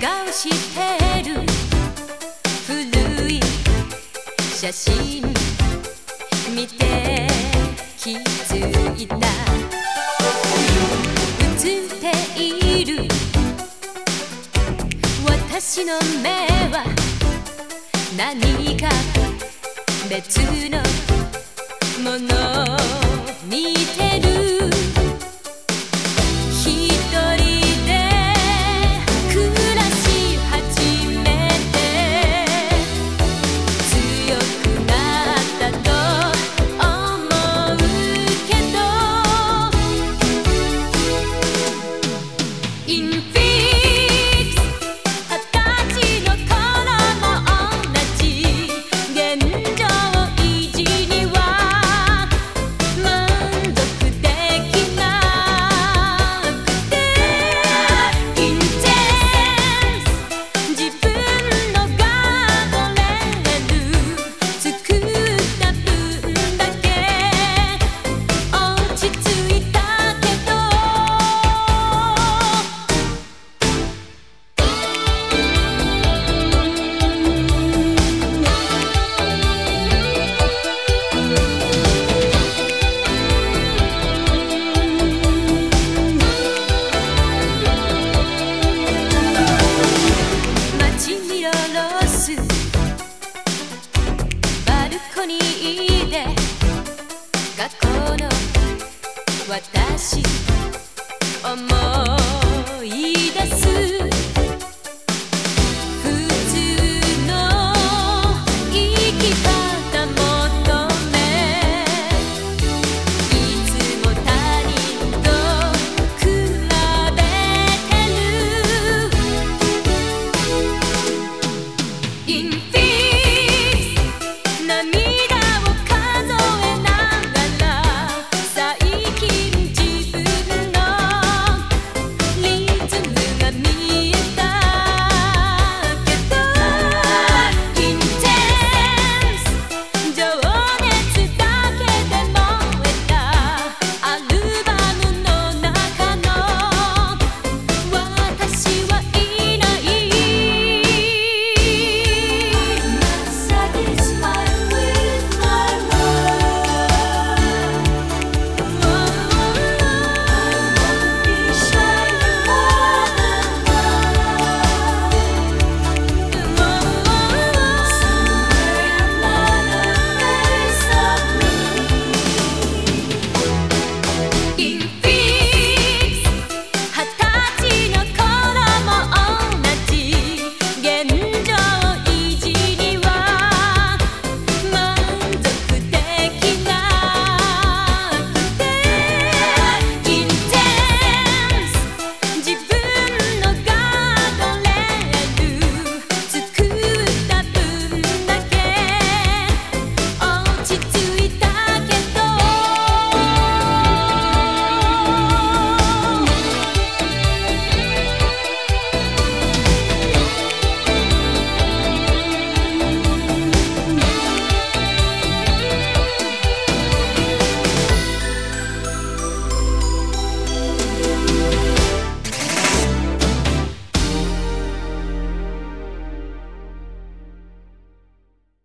笑顔してる。古い写真見て気づいた映っている。私の目は何か別のものに Yes, she